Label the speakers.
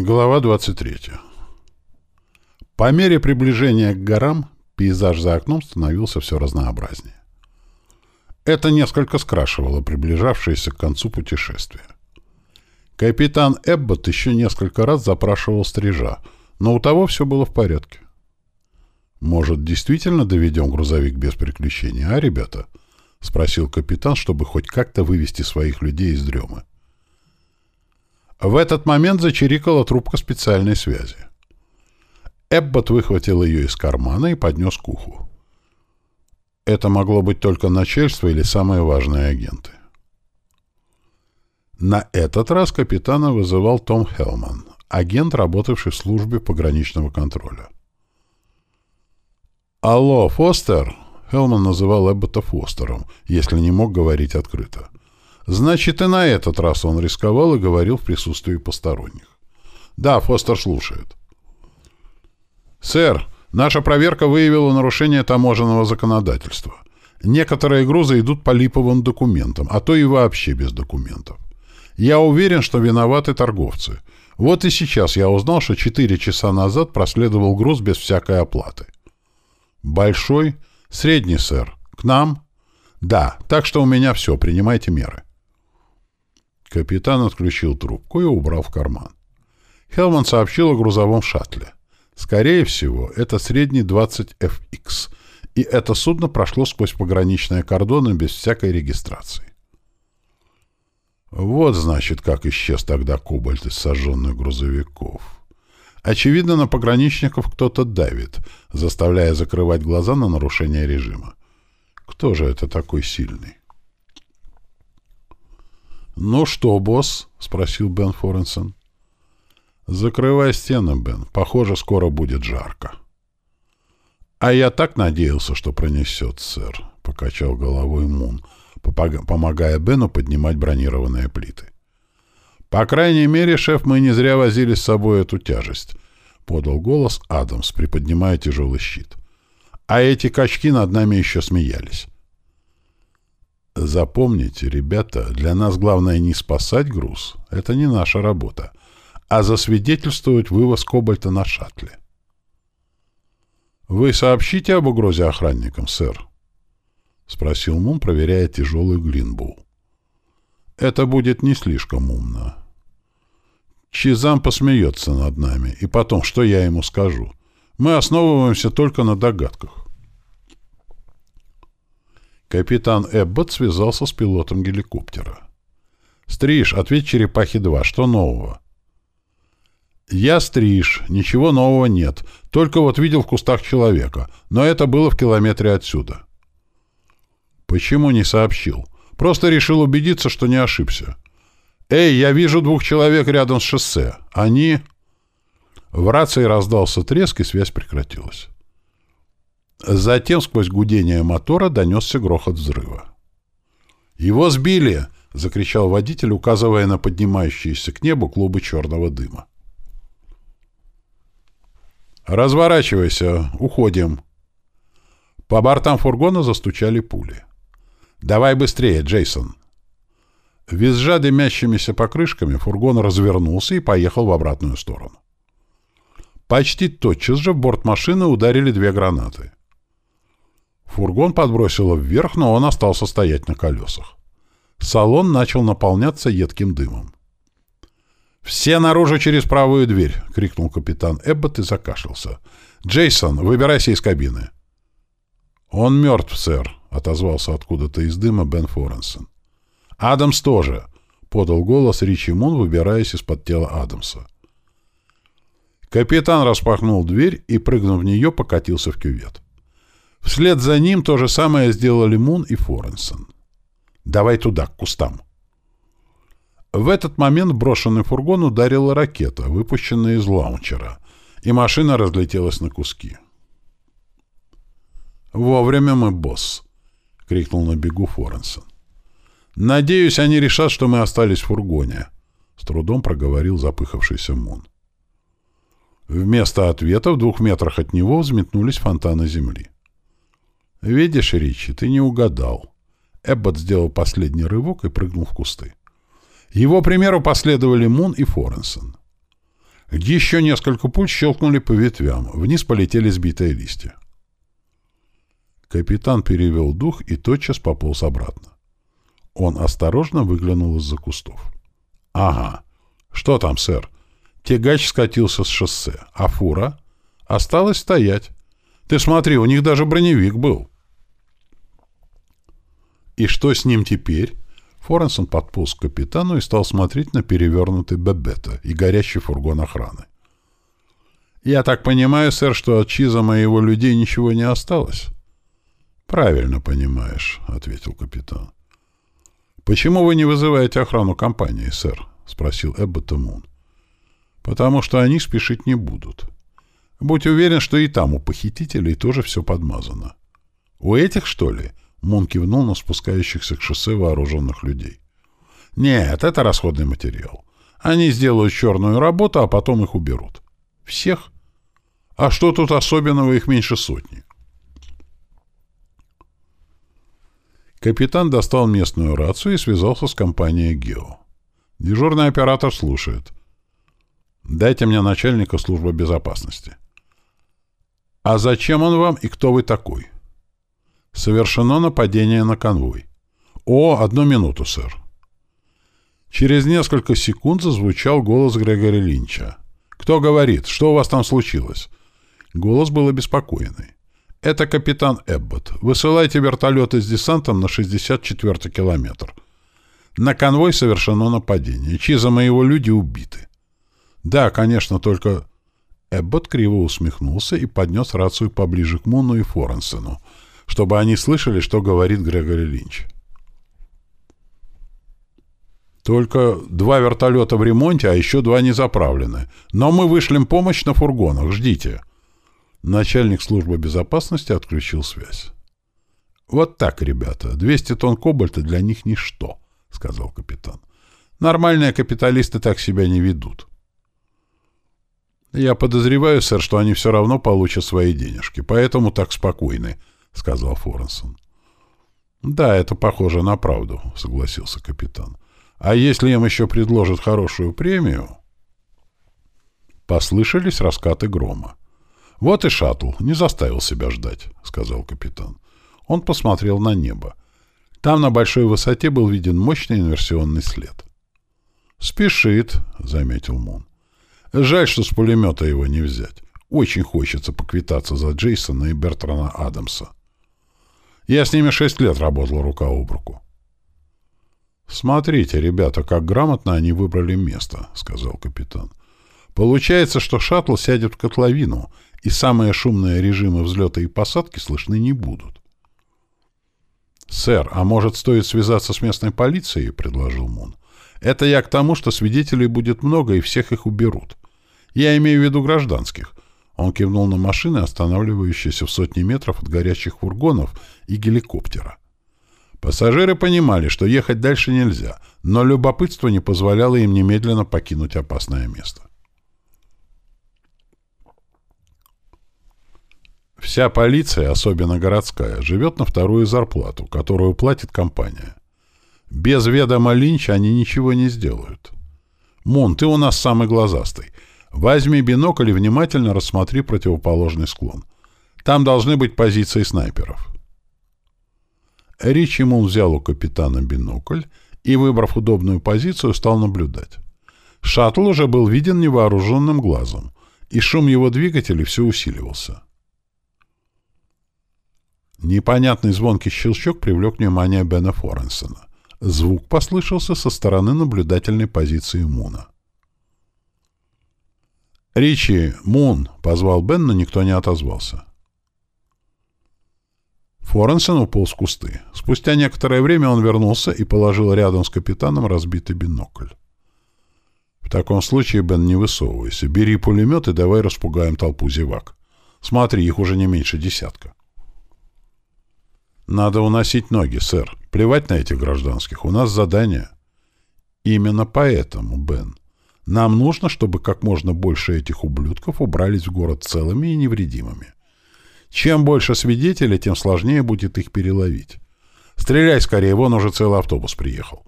Speaker 1: Глава 23. По мере приближения к горам пейзаж за окном становился все разнообразнее. Это несколько скрашивало приближавшееся к концу путешествия. Капитан Эббот еще несколько раз запрашивал стрижа, но у того все было в порядке. «Может, действительно доведем грузовик без приключений, а, ребята?» — спросил капитан, чтобы хоть как-то вывести своих людей из дремы. В этот момент зачирикала трубка специальной связи. Эббот выхватил ее из кармана и поднес к уху. Это могло быть только начальство или самые важные агенты. На этот раз капитана вызывал Том Хелман, агент, работавший в службе пограничного контроля. «Алло, Фостер?» Хелман называл Эббота Фостером, если не мог говорить открыто. Значит, и на этот раз он рисковал и говорил в присутствии посторонних. Да, Фостер слушает. «Сэр, наша проверка выявила нарушение таможенного законодательства. Некоторые грузы идут по липовым документам, а то и вообще без документов. Я уверен, что виноваты торговцы. Вот и сейчас я узнал, что 4 часа назад проследовал груз без всякой оплаты. Большой? Средний, сэр. К нам? Да, так что у меня все, принимайте меры. Капитан отключил трубку и убрал в карман. Хелман сообщил о грузовом шаттле. Скорее всего, это средний 20FX, и это судно прошло сквозь пограничные кордоны без всякой регистрации. Вот, значит, как исчез тогда кобальт из сожженных грузовиков. Очевидно, на пограничников кто-то давит, заставляя закрывать глаза на нарушение режима. Кто же это такой сильный? «Ну что, босс?» — спросил Бен Форенсон. «Закрывай стены, Бен. Похоже, скоро будет жарко». «А я так надеялся, что пронесет, сэр», — покачал головой Мун, помогая Бену поднимать бронированные плиты. «По крайней мере, шеф, мы не зря возили с собой эту тяжесть», — подал голос Адамс, приподнимая тяжелый щит. «А эти качки над нами еще смеялись». Запомните, ребята, для нас главное не спасать груз, это не наша работа, а засвидетельствовать вывоз кобальта на шаттле. «Вы сообщите об угрозе охранникам, сэр?» — спросил Мун, проверяя тяжелый глинбул. «Это будет не слишком умно. Чизам посмеется над нами, и потом, что я ему скажу? Мы основываемся только на догадках. Капитан Эббот связался с пилотом геликоптера. «Стриж, ответь Черепахе-2, что нового?» «Я Стриж, ничего нового нет, только вот видел в кустах человека, но это было в километре отсюда». «Почему не сообщил? Просто решил убедиться, что не ошибся». «Эй, я вижу двух человек рядом с шоссе. Они...» В рации раздался треск, и связь прекратилась. Затем сквозь гудение мотора донесся грохот взрыва. «Его сбили!» — закричал водитель, указывая на поднимающиеся к небу клубы черного дыма. «Разворачивайся, уходим!» По бортам фургона застучали пули. «Давай быстрее, Джейсон!» Визжа дымящимися покрышками, фургон развернулся и поехал в обратную сторону. Почти тотчас же в борт машины ударили две гранаты. Фургон подбросило вверх, но он остался стоять на колесах. Салон начал наполняться едким дымом. «Все наружу через правую дверь!» — крикнул капитан Эббот и закашлялся. «Джейсон, выбирайся из кабины!» «Он мертв, сэр», — отозвался откуда-то из дыма Бен Форенсон. «Адамс тоже», — подал голос Ричи Мун, выбираясь из-под тела Адамса. Капитан распахнул дверь и, прыгнув в нее, покатился в кювет. Вслед за ним то же самое сделали Мун и Форенсон. «Давай туда, к кустам». В этот момент брошенный фургон ударила ракета, выпущенная из лаунчера, и машина разлетелась на куски. «Вовремя мы, босс!» — крикнул на бегу Форенсон. «Надеюсь, они решат, что мы остались в фургоне», — с трудом проговорил запыхавшийся Мун. Вместо ответа в двух метрах от него взметнулись фонтаны земли. «Видишь, Ричи, ты не угадал». Эббот сделал последний рывок и прыгнул в кусты. Его примеру последовали Мун и Форенсон. Еще несколько пуль щелкнули по ветвям, вниз полетели сбитые листья. Капитан перевел дух и тотчас пополз обратно. Он осторожно выглянул из-за кустов. «Ага. Что там, сэр? Тягач скатился с шоссе. А фура? Осталось стоять. Ты смотри, у них даже броневик был». «И что с ним теперь?» Форенсон подполз к капитану и стал смотреть на перевернутый Бебета и горящий фургон охраны. «Я так понимаю, сэр, что от Чиза и его людей ничего не осталось?» «Правильно понимаешь», — ответил капитан. «Почему вы не вызываете охрану компании, сэр?» — спросил Эббот Мун. «Потому что они спешить не будут. Будь уверен, что и там у похитителей тоже все подмазано. У этих, что ли?» — Мун кивнул на спускающихся к шоссе вооруженных людей. «Нет, это расходный материал. Они сделают черную работу, а потом их уберут. Всех? А что тут особенного, их меньше сотни?» Капитан достал местную рацию и связался с компанией «Гео». Дежурный оператор слушает. «Дайте мне начальника службы безопасности». «А зачем он вам и кто вы такой?» «Совершено нападение на конвой». «О, одну минуту, сэр». Через несколько секунд зазвучал голос Грегори Линча. «Кто говорит? Что у вас там случилось?» Голос был обеспокоенный. «Это капитан Эббот. Высылайте вертолеты с десантом на 64-й километр. На конвой совершено нападение. Чиза моего люди убиты». «Да, конечно, только...» Эббот криво усмехнулся и поднес рацию поближе к Муну и Форенсену, чтобы они слышали, что говорит Грегори Линч. Только два вертолета в ремонте, а еще два не заправлены. Но мы вышлем помощь на фургонах. Ждите. Начальник службы безопасности отключил связь. «Вот так, ребята. 200 тонн кобальта для них ничто», — сказал капитан. «Нормальные капиталисты так себя не ведут». «Я подозреваю, сэр, что они все равно получат свои денежки, поэтому так спокойны», — сказал Форенсон. «Да, это похоже на правду», — согласился капитан. «А если им еще предложат хорошую премию...» Послышались раскаты грома. «Вот и шаттл. Не заставил себя ждать», — сказал капитан. Он посмотрел на небо. Там на большой высоте был виден мощный инверсионный след. «Спешит», — заметил Мун. «Жаль, что с пулемета его не взять. Очень хочется поквитаться за Джейсона и Бертрана Адамса. Я с ними шесть лет работал рука об руку». «Смотрите, ребята, как грамотно они выбрали место», — сказал капитан. «Получается, что шаттл сядет в котловину, и самые шумные режимы взлета и посадки слышны не будут. «Сэр, а может, стоит связаться с местной полицией?» — предложил Мун. «Это я к тому, что свидетелей будет много, и всех их уберут. Я имею в виду гражданских». Он кивнул на машины, останавливающиеся в сотни метров от горящих фургонов и геликоптера. Пассажиры понимали, что ехать дальше нельзя, но любопытство не позволяло им немедленно покинуть опасное место. Вся полиция, особенно городская, живет на вторую зарплату, которую платит компания. Без ведома Линча они ничего не сделают. Мун, ты у нас самый глазастый. Возьми бинокль и внимательно рассмотри противоположный склон. Там должны быть позиции снайперов. Ричи Мун взял у капитана бинокль и, выбрав удобную позицию, стал наблюдать. Шаттл уже был виден невооруженным глазом, и шум его двигателей все усиливался. Непонятный звонкий щелчок привлек внимание Бена Форенсона. Звук послышался со стороны наблюдательной позиции Муна. «Ричи, Мун!» — позвал Бен, но никто не отозвался. Форенсон уполз в кусты. Спустя некоторое время он вернулся и положил рядом с капитаном разбитый бинокль. «В таком случае, Бен, не высовывайся. Бери пулемет и давай распугаем толпу зевак. Смотри, их уже не меньше десятка». «Надо уносить ноги, сэр. Плевать на этих гражданских. У нас задание». «Именно поэтому, Бен. Нам нужно, чтобы как можно больше этих ублюдков убрались в город целыми и невредимыми. Чем больше свидетелей, тем сложнее будет их переловить. Стреляй скорее, вон уже целый автобус приехал».